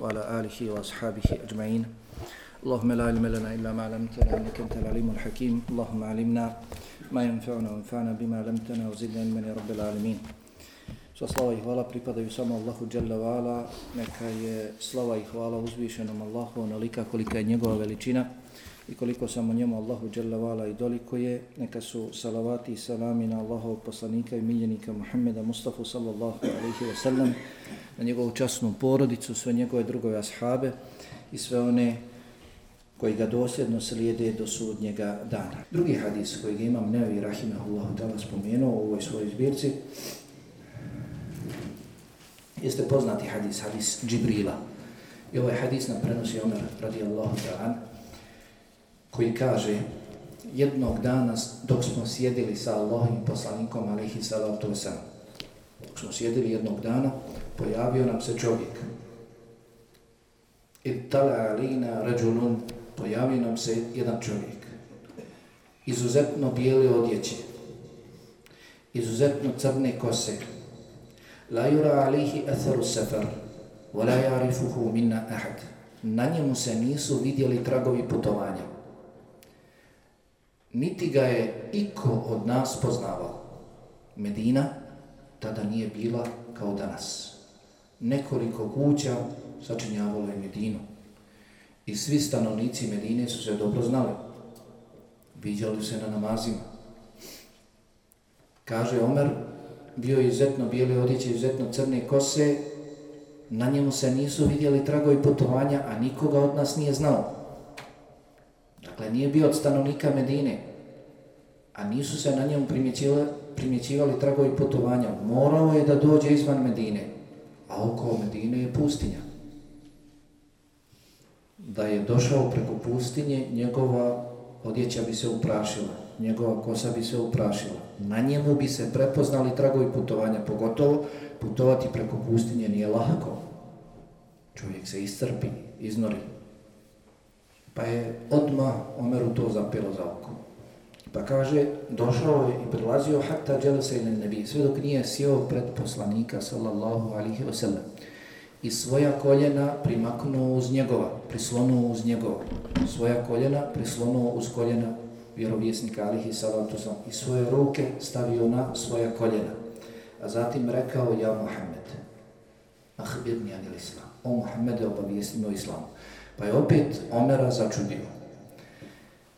وعلى آله وأصحابه أجمعين اللهم لا علم لنا إلا ما علمتنا إنك أنت العليم الحكيم اللهم علمنا ما ينفعنا وانفعنا بما علمتنا وزدنا علما يا رب العالمين Sva slava i hvala pripadaju samo Allahu Jalla wa'ala, neka je slava i hvala uzvišenom Allahu onolika kolika je njegova veličina i koliko samo njemu Allahu dželle wa'ala i doliko je, neka su salavati i salami na Allahov poslanika i miljenika Muhammeda Mustafa sallallahu alaihi wa sallam, na njegovu časnu porodicu, sve njegove drugove ashabe i sve one koji ga dosljedno slijede do sudnjega dana. Drugi hadis koji ga imam Nevi Rahimahullahu ta'ala spomenuo u ovoj svojoj zbirci jeste poznati hadis, hadis Džibrila. I ovaj hadis nam prenosi Omer radijallahu ta'ala koji kaže jednog dana dok smo sjedili sa Allahim poslanikom alihi salatu wasalam, dok smo sjedili jednog dana, pojavio nam se čovjek. I tala alina rađunun, pojavio nam se jedan čovjek. Izuzetno bijele odjeće, izuzetno crne kose, la yura alihi atharu safar, wa la yarifuhu minna ahad. Na njemu se nisu vidjeli tragovi putovanja niti ga je iko od nas poznavao. Medina tada nije bila kao danas. Nekoliko kuća sačinjavalo je Medinu. I svi stanovnici Medine su se dobro znali. Viđali se na namazima. Kaže Omer, bio je izuzetno bijele odjeće, izuzetno crne kose, na njemu se nisu vidjeli tragovi putovanja, a nikoga od nas nije znao. Dakle, nije bio od stanovnika Medine, a nisu se na njemu primjećivali, primjećivali tragovi putovanja. Morao je da dođe izvan Medine, a oko Medine je pustinja. Da je došao preko pustinje, njegova odjeća bi se uprašila, njegova kosa bi se uprašila. Na njemu bi se prepoznali tragovi putovanja, pogotovo putovati preko pustinje nije lako. Čovjek se iscrpi, iznori. Pa je odma Omeru to zapelo za oko. Pa kaže, došao je i prilazio hatta dželese ili nebi, sve dok nije sjeo pred poslanika, sallallahu alihi wasallam, i svoja koljena primaknuo uz njegova, prislonuo uz njegova, svoja koljena prislonuo uz koljena vjerovjesnika, alihi salatu sam i svoje ruke stavio na svoja koljena. A zatim rekao, ja Muhammed, ahbirni anil islam, o Muhammede obavijestimo islamu. Pa je opet Omera začudio.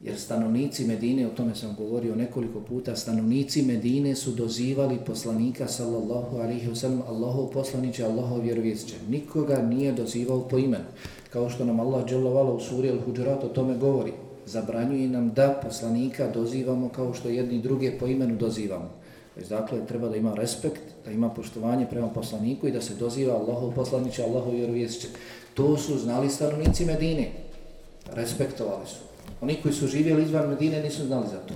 Jer stanovnici Medine, o tome sam govorio nekoliko puta, stanovnici Medine su dozivali poslanika sallallahu alaihi wa sallam, Allahov poslaniće, Allahov vjerovjesće. Nikoga nije dozivao po imenu. Kao što nam Allah dželovala u suri Al-Huđurat o tome govori. Zabranjuje nam da poslanika dozivamo kao što jedni druge po imenu dozivamo. Dakle, treba da ima respekt, da ima poštovanje prema poslaniku i da se doziva Allahov poslaniće, Allahov vjerovjesće. To su znali stanovnici Medine. Respektovali su. Oni koji su živjeli izvan Medine nisu znali za to.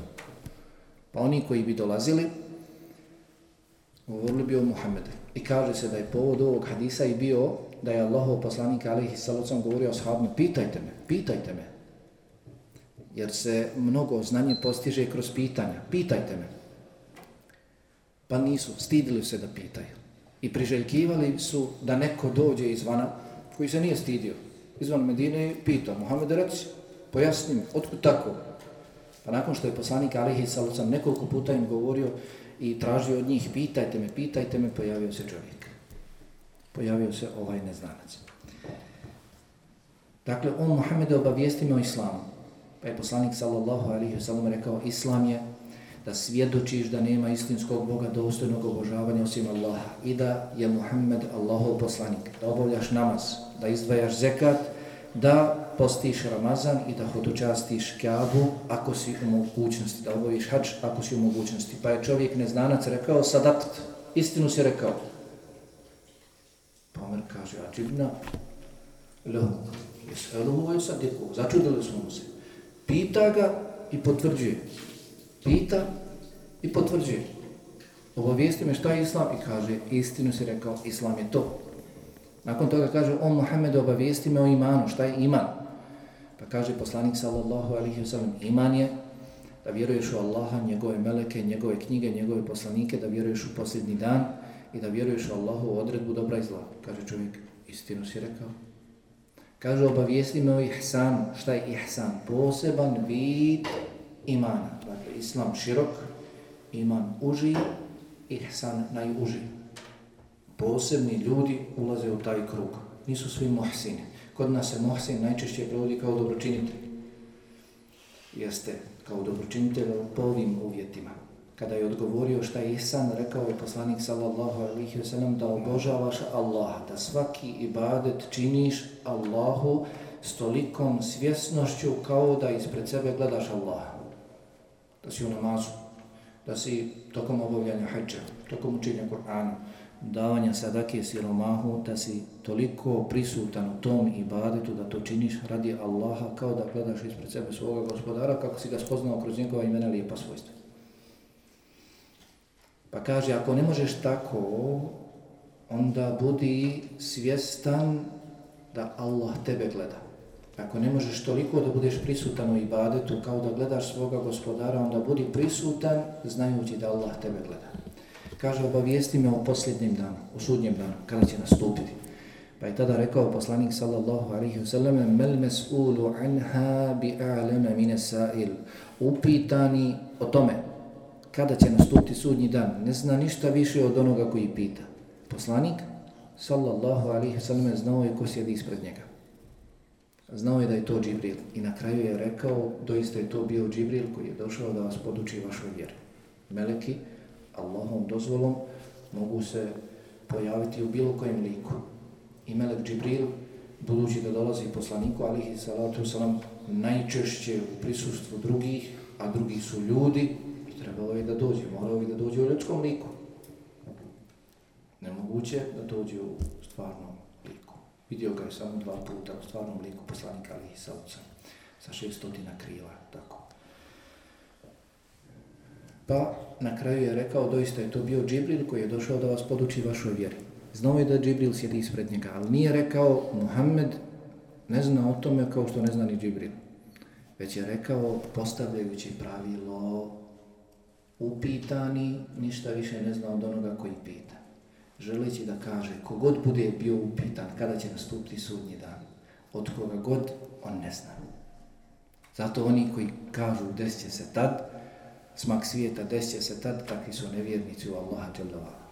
Pa oni koji bi dolazili, govorili bi o Muhammedu. I kaže se da je povod ovog hadisa i bio da je Allahov poslanik alaihi salacom govorio o sahabima, pitajte me, pitajte me. Jer se mnogo znanje postiže kroz pitanja. Pitajte me. Pa nisu, stidili se da pitaju. I priželjkivali su da neko dođe izvana koji se nije stidio. Izvan Medine pita, Muhammed reci, Pojasni mi, otkud tako? Pa nakon što je poslanik Alihi Salucam nekoliko puta im govorio i tražio od njih, pitajte me, pitajte me, pojavio se čovjek. Pojavio se ovaj neznanac. Dakle, on Muhammede obavijesti o islamu. Pa je poslanik sallallahu alihi sallam rekao, islam je da svjedočiš da nema istinskog Boga dostojnog obožavanja osim Allaha i da je Muhammed Allahov poslanik, da obavljaš namaz, da izdvajaš zekat, da postiš Ramazan i da hodočastiš Kaabu ako si u mogućnosti, da obaviš hač ako si u mogućnosti. Pa je čovjek neznanac rekao, sadat, istinu si rekao. Pa Omer kaže, a džibna, lehu, jes eluhu je sadiku, začudili smo mu se. Pita ga i potvrđuje. Pita i potvrđuje. Obavijesti me šta je islam i kaže, istinu si rekao, islam je to. Nakon toga kaže, on Muhammed obavijesti me o imanu, šta je iman? Pa kaže poslanik sallallahu alaihi wa sallam, iman je da vjeruješ u Allaha, njegove meleke, njegove knjige, njegove poslanike, da vjeruješ u posljednji dan i da vjeruješ u Allahu odredbu dobra i zla. Kaže čovjek, istinu si rekao, Kaže, obavijesti me o ihsanu. Šta je ihsan? Poseban vid imana. Islam širok, iman uži, ihsan najuži. Posebni ljudi ulaze u taj krug. Nisu svi muhsini. Kod nas se muhsin najčešće provodi kao dobročinitelj. Jeste kao dobročinitelj po ovim uvjetima. Kada je odgovorio šta je ihsan, rekao je poslanik sallallahu alaihi wa sallam da obožavaš Allaha, da svaki ibadet činiš Allahu s tolikom svjesnošću kao da ispred sebe gledaš Allaha. Da si u namazu, da si tokom obavljanja hađa, tokom učenja Kur'ana, davanja sadake siromahu, da si toliko prisutan u tom ibadetu da to činiš radi Allaha kao da gledaš ispred sebe svoga gospodara kako si ga spoznao kroz njegova imena lijepa svojstva. Pa kaže, ako ne možeš tako, onda budi svjestan da Allah tebe gleda. Ako ne možeš toliko da budeš prisutan u ibadetu kao da gledaš svoga gospodara, onda budi prisutan znajući da Allah tebe gleda. Kaže, obavijesti me o posljednjem danu, o sudnjem danu, kada će nastupiti. Pa je tada rekao poslanik sallallahu alaihi wa sallam Mel mes'ulu anha bi a'lema mine sa'il Upitani o tome kada će nastupiti sudnji dan, ne zna ništa više od onoga koji pita. Poslanik sallallahu alaihi wa sallam znao je ko sjedi ispred njega. Znao je da je to Džibril i na kraju je rekao, doista je to bio Džibril koji je došao da vas poduči vašoj vjeri. Meleki, Allahom dozvolom, mogu se pojaviti u bilo kojem liku. I Melek Džibril, budući da dolazi poslaniku, alihi salatu salam, najčešće u prisustvu drugih, a drugi su ljudi, i trebalo je da dođe, morao je da dođe u ljudskom liku. Nemoguće da dođe u Vidio ga je samo dva puta u stvarnom liku poslanika Ali ocem, sa šestotina krila, tako. Pa na kraju je rekao, doista je to bio Džibril koji je došao da vas poduči vašoj vjeri. Znao je da Džibril sjedi ispred njega, ali nije rekao Muhammed ne zna o tome kao što ne zna ni Džibril. Već je rekao, postavljajući pravilo, upitani, ništa više ne zna od onoga koji pita želeći da kaže kogod bude bio upitan kada će nastupiti sudnji dan, od koga god on ne zna. Zato oni koji kažu desit će se tad, smak svijeta desit će se tad, takvi su nevjernici u Allaha Đeldavala.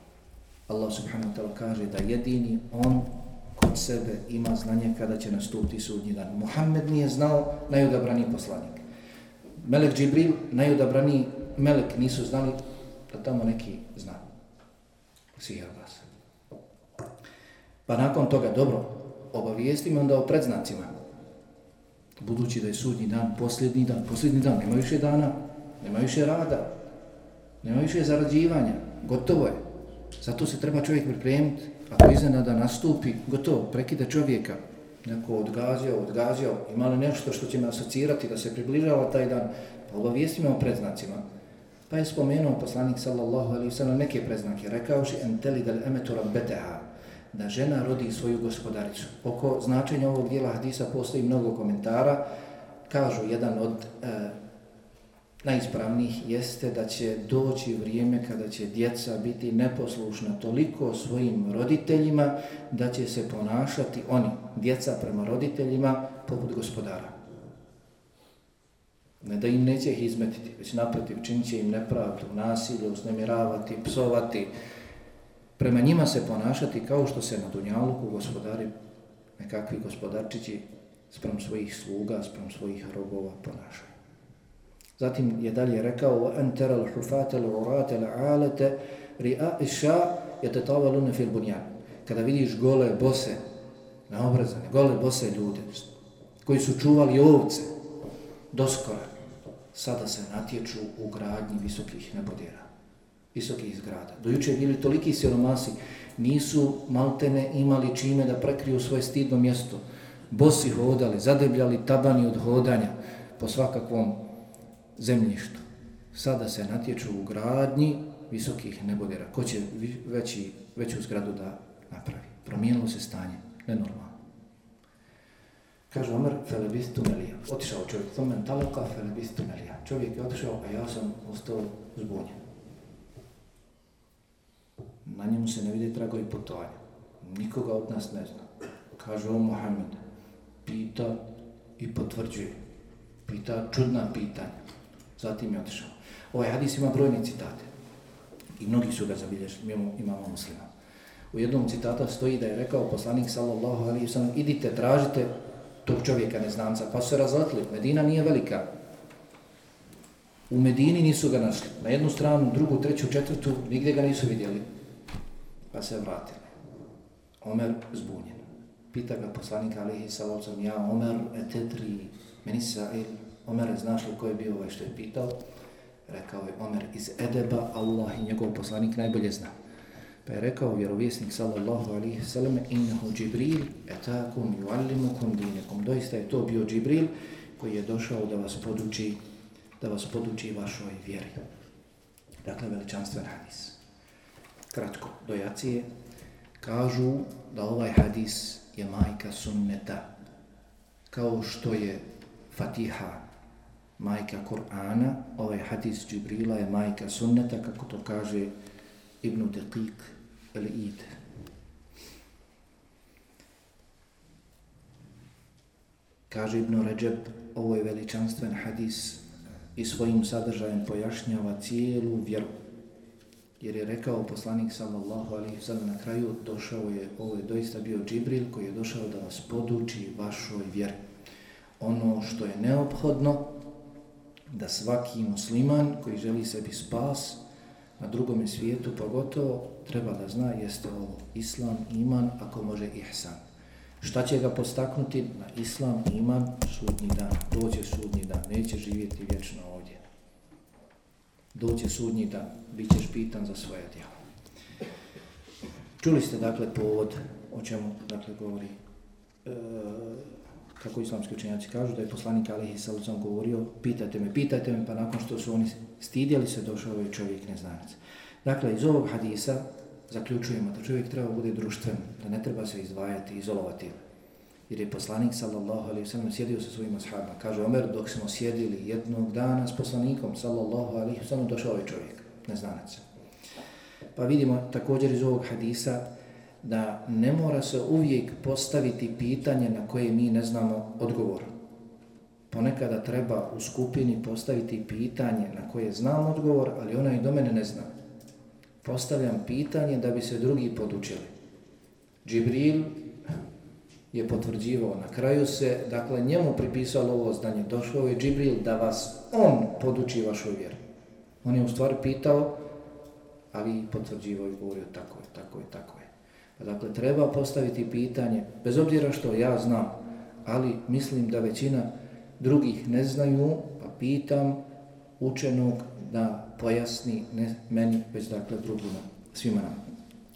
Allah subhanahu wa ta'ala kaže da jedini on kod sebe ima znanje kada će nastupiti sudnji dan. Muhammed nije znao najodabrani poslanik. Melek Džibril, najodabrani melek nisu znali da tamo neki zna. Sihrba. Pa nakon toga, dobro, obavijestimo onda o predznacima. Budući da je sudnji dan, posljednji dan, posljednji dan, nema više dana, nema više rada, nema više zarađivanja, gotovo je. Zato se treba čovjek pripremiti, ako iznenada nastupi, gotovo, prekida čovjeka, neko odgazio, odgazio, ima li nešto što će me asocirati da se približava taj dan, pa obavijestimo o predznacima. Pa je spomenuo poslanik sallallahu alaihi sallam neke preznake, rekaoši enteligal enteli rabbeteha, da žena rodi svoju gospodaricu. Oko značenja ovog dijela hadisa postoji mnogo komentara. Kažu, jedan od e, najispravnijih jeste da će doći vrijeme kada će djeca biti neposlušna toliko svojim roditeljima da će se ponašati oni, djeca prema roditeljima, poput gospodara. Ne da im neće ih izmetiti, već naprotiv, činit će im nepravdu, nasilje, uznemiravati, psovati, prema njima se ponašati kao što se na Dunjaluku gospodari nekakvi gospodarčići sprem svojih sluga, sprem svojih robova ponašaju. Zatim je dalje rekao أَنْتَرَ الْحُفَاتَ الْعُرَاتَ الْعَالَتَ رِعَا إِشَا يَتَتَوَلُونَ فِي الْبُنْيَانِ Kada vidiš gole bose, naobrazane, gole bose ljude, koji su čuvali ovce, doskora, sada se natječu u gradnji visokih nebodjera visokih zgrada. Do juče bili toliki siromasi, nisu maltene imali čime da prekriju svoje stidno mjesto. Bosi hodali, zadebljali tabani od hodanja po svakakvom zemljištu. Sada se natječu u gradnji visokih nebodera. Ko će veći, veću zgradu da napravi? Promijenilo se stanje, nenormalno. Kaže Omer, felebistu melija. Otišao čovjek, to mentalaka, felebistu melija. Čovjek je otišao, a ja sam ostao zbunjen na njemu se ne vidi tragovi putovanja. Nikoga od nas ne zna. Kaže o Muhammed, pita i potvrđuje. Pita čudna pitanja. Zatim je otišao. Ovaj hadis ima brojne citate. I mnogi su ga zabilješili, imamo, imamo muslima. U jednom citata stoji da je rekao poslanik sallallahu alaihi sallam idite, tražite tog čovjeka neznanca. Pa su se razletili. Medina nije velika. U Medini nisu ga našli. Na jednu stranu, drugu, treću, četvrtu, nigdje ga nisu vidjeli. Pa se vratili. Omer zbunjen. Pita ga poslanik sa sallam, ja Omer etetri menisa il. Omer, znaš li ko je bio ovaj što je pitao? Rekao je Omer iz Edeba, Allah i njegov poslanik najbolje znao. Pa je rekao vjerovjesnik sallallahu alaihi sallam innahu Džibril etakum yuallimukum dinekum. Doista je to bio Džibril koji je došao da vas poduči da vas poduči vašoj vjeri. Dakle, veličanstven hadis. Kratko, do jacije kažu da ovaj hadis je majka sunneta kao što je Fatiha majka Kur'ana, ovaj hadis Džibrila je majka sunneta, kako to kaže Ibn Deqiq ili Id. Kaže Ibn Ređeb, ovo je veličanstven hadis i svojim sadržajem pojašnjava cijelu vjeru. Jer je rekao poslanik sallallahu alaihi sallam na kraju, došao je, ovo je doista bio Džibril koji je došao da vas poduči vašoj vjeri. Ono što je neophodno da svaki musliman koji želi sebi spas, na drugom svijetu pogotovo treba da zna jeste ovo islam, iman, ako može ihsan. Šta će ga postaknuti na islam, iman, sudnji dan. Dođe sudnji dan, neće živjeti vječno ovdje. Dođe sudnji dan, bit ćeš pitan za svoje djela. Čuli ste dakle povod o čemu dakle govori e, kako islamski učenjaci kažu, da je poslanik Alihi Salucan govorio, pitajte me, pitajte me, pa nakon što su oni stidjeli se, došao ovaj čovjek neznanac. Dakle, iz ovog hadisa zaključujemo da čovjek treba bude društven, da ne treba se izdvajati, izolovati. Jer je poslanik sallallahu alaihi sallam sjedio sa svojim ashabima. Kaže Omer, dok smo sjedili jednog dana s poslanikom sallallahu alaihi sallam, došao je čovjek, neznanac. Pa vidimo također iz ovog hadisa da ne mora se uvijek postaviti pitanje na koje mi ne znamo odgovor. Ponekada treba u skupini postaviti pitanje na koje znam odgovor, ali ona i do mene ne zna. Postavljam pitanje da bi se drugi podučili. Džibril je potvrđivao na kraju se, dakle njemu pripisalo ovo zdanje, došao je Džibril da vas on poduči vašu vjeru. On je u stvari pitao, ali potvrđivao i govorio tako je, tako je, tako je. Dakle, treba postaviti pitanje, bez obzira što ja znam, ali mislim da većina drugih ne znaju, pa pitam učenog da pojasni ne meni, već dakle drugima, svima nam.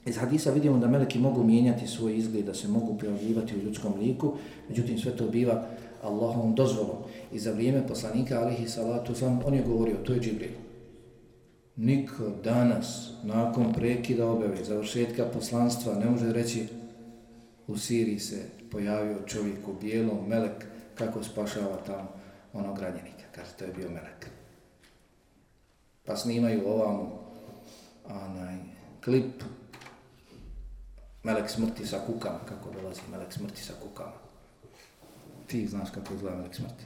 Iz hadisa vidimo da meleki mogu mijenjati svoj izgled, da se mogu pojavljivati u ljudskom liku, međutim sve to biva Allahom dozvolom. I za vrijeme poslanika, alihi salatu sam, on je govorio, to je Džibril. Niko danas, nakon prekida objave, završetka poslanstva, ne može reći u Siriji se pojavio čovjek u bijelom, melek, kako spašava tamo onog ranjenika. Kaže, to je bio melek. Pa snimaju ovamo onaj, klip melek smrti sa kukama, kako dolazi melek smrti sa kukama. Ti znaš kako izgleda melek smrti.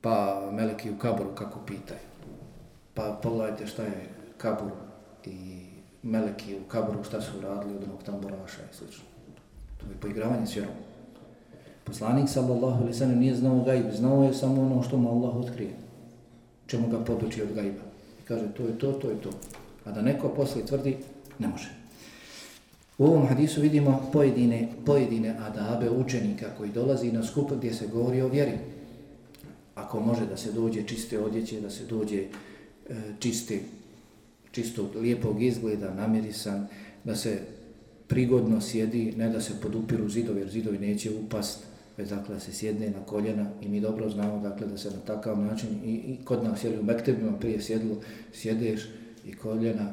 Pa meleki u kaboru kako pitaju pa pogledajte šta je kabur i meleki u kaburu, šta su radili od onog tamburaša i slično. To je poigravanje s vjerom. Poslanik sallallahu alaihi sallam nije znao gajb, znao je samo ono što mu Allah otkrije, čemu ga poduči od gajba. I kaže to je to, to je to. A da neko posle tvrdi, ne može. U ovom hadisu vidimo pojedine, pojedine adabe učenika koji dolazi na skup gdje se govori o vjeri. Ako može da se dođe čiste odjeće, da se dođe čiste, čisti, čisto lijepog izgleda, namirisan, da se prigodno sjedi, ne da se podupiru zidovi, jer zidovi neće upast, već dakle da se sjedne na koljena i mi dobro znamo dakle da se na takav način i, i kod nas sjeli u mektebima prije sjedlo, sjedeš i koljena,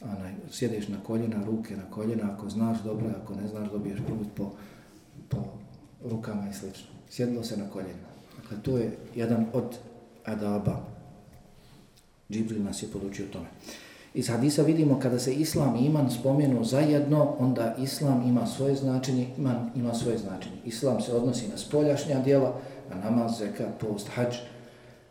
onaj, sjedeš na koljena, ruke na koljena, ako znaš dobro, ako ne znaš dobiješ prut po, po rukama i slično. Sjedlo se na koljena. Dakle, to je jedan od adaba Džibril nas je podučio tome. Iz hadisa vidimo kada se islam i iman spomenu zajedno, onda islam ima svoje značenje, iman ima svoje značenje. Islam se odnosi na spoljašnja djela, na namaz, zeka, post, hađ,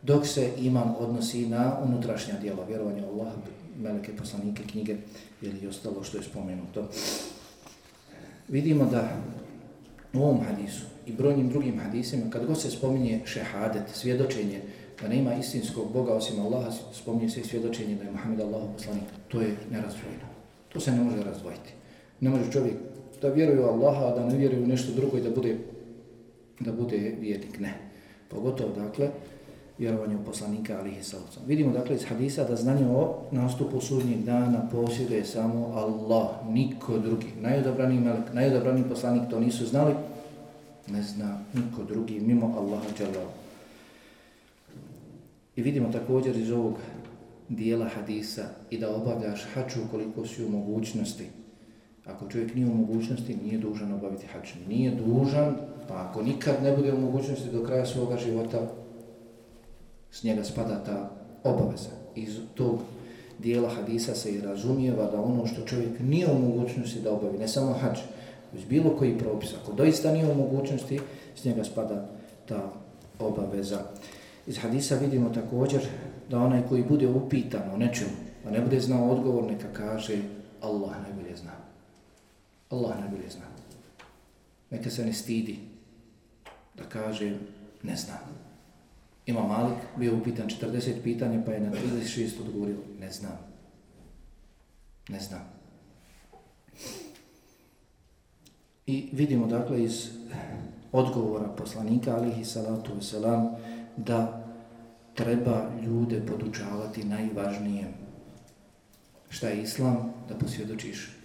dok se iman odnosi na unutrašnja djela, vjerovanje u Allah, meleke, poslanike, knjige ili ostalo što je spomenuto. Vidimo da u ovom hadisu i brojnim drugim hadisima, kad god se spominje šehadet, svjedočenje, da nema istinskog Boga osim Allaha, spominje se i svjedočenje da je Muhammed Allah poslanik. To je nerazdvojeno. To se ne može razdvojiti. Ne može čovjek da vjeruje u Allaha, a da ne vjeruje u nešto drugo i da bude, da bude vjernik. Ne. Pogotovo, dakle, vjerovanje u poslanika alihi sallam. Vidimo, dakle, iz hadisa da znanje o nastupu sudnjeg dana posjeduje samo Allah, niko drugi. Najodobrani melek, najodobrani poslanik to nisu znali, ne zna niko drugi mimo Allaha džalalu. I vidimo također iz ovog dijela hadisa i da obavljaš haču koliko si u mogućnosti. Ako čovjek nije u mogućnosti, nije dužan obaviti hač. Nije dužan, pa ako nikad ne bude u mogućnosti do kraja svoga života, s njega spada ta obaveza. Iz tog dijela hadisa se i razumijeva da ono što čovjek nije u mogućnosti da obavi, ne samo hač, već bilo koji propis, ako doista nije u mogućnosti, s njega spada ta obaveza. Iz hadisa vidimo također da onaj koji bude upitan o nečemu, a ne bude znao odgovor, neka kaže Allah najbolje zna. Allah najbolje zna. Neka se ne stidi da kaže ne znam. Ima Malik, bio upitan 40 pitanja, pa je na 36 odgovorio ne znam. Ne znam. I vidimo dakle iz odgovora poslanika alihi salatu wasalam, da treba ljude podučavati najvažnije. Šta je islam? Da posvjedočiš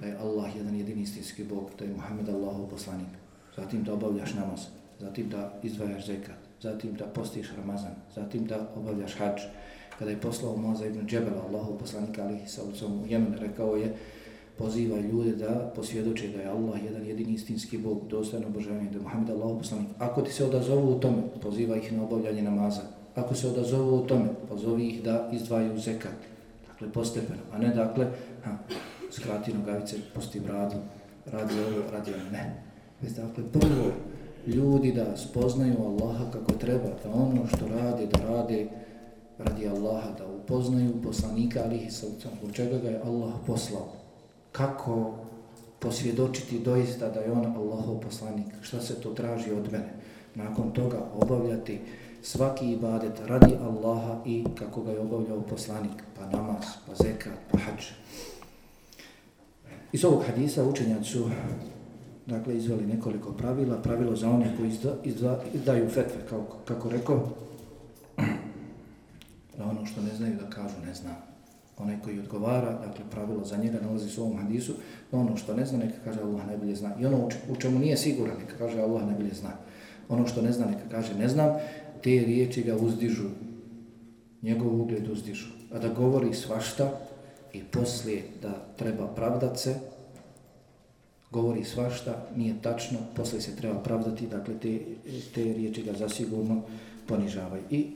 da je Allah jedan jedini istinski Bog, da je Muhammed Allahov poslanik. Zatim da obavljaš namaz, zatim da izdvajaš zekat, zatim da postiš Ramazan, zatim da obavljaš hađ. Kada je poslao Moza ibn Džebela, Allahov poslanika alihi sa u Jemen, rekao je poziva ljude da posvjedoče da je Allah jedan jedini istinski Bog, dostojno obožavanje, da je Muhammed Allah poslanik. Ako ti se odazovu u tome, poziva ih na obavljanje namaza. Ako se odazovu u tome, pozovi ih da izdvaju zekat. Dakle, postepeno. A ne dakle, ha, skrati nogavice, pusti bradu, radi ovo, radi ovo. Ne. Već dakle, prvo, ljudi da spoznaju Allaha kako treba, da ono što radi, da radi radi Allaha, da upoznaju poslanika alihi sallam, u čega ga je Allah poslao kako posvjedočiti doista da je on Allahov poslanik, šta se to traži od mene. Nakon toga obavljati svaki ibadet radi Allaha i kako ga je obavljao poslanik, pa namaz, pa zekat, pa hađ. Iz ovog hadisa učenjaci su dakle, izveli nekoliko pravila. Pravilo za one koji izda, izda, izdaju fetve, kako, kako rekao, na ono što ne znaju da kažu ne znam onaj koji odgovara, dakle pravilo za njega nalazi se u ovom hadisu, ono što ne zna neka kaže Allah najbolje zna. I ono u čemu nije siguran neka kaže Allah najbolje zna. Ono što ne zna neka kaže ne znam, te riječi ga uzdižu, njegov ugled uzdižu. A da govori svašta i poslije da treba pravdat se, govori svašta, nije tačno, poslije se treba pravdati, dakle te, te riječi ga zasigurno ponižavaju. I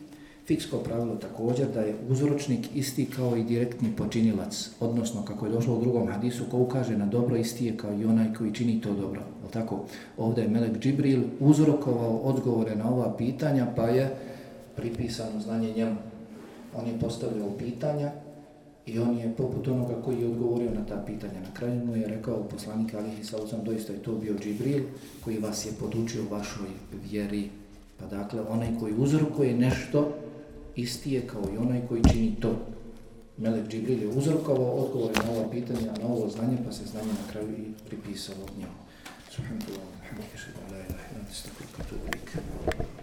Fiksko pravilo također da je uzročnik isti kao i direktni počinilac, odnosno kako je došlo u drugom hadisu, ko ukaže na dobro isti je kao i onaj koji čini to dobro. O tako, ovdje je Melek Džibril uzrokovao odgovore na ova pitanja, pa je pripisano znanje njemu. On je postavljao pitanja i on je poput onoga koji je odgovorio na ta pitanja. Na kraju mu je rekao poslanik Alihi Saluzam, doista je to bio Džibril koji vas je podučio vašoj vjeri. Pa dakle, onaj koji uzrokuje nešto, isti je kao i onaj koji čini to. Melek Džibril je uzrokovao odgovore na ova pitanja, na ovo znanje, pa se znanje na kraju i pripisalo njemu. Subhanallah, alhamdulillah, alhamdulillah, alhamdulillah, alhamdulillah, alhamdulillah, alhamdulillah, alhamdulillah,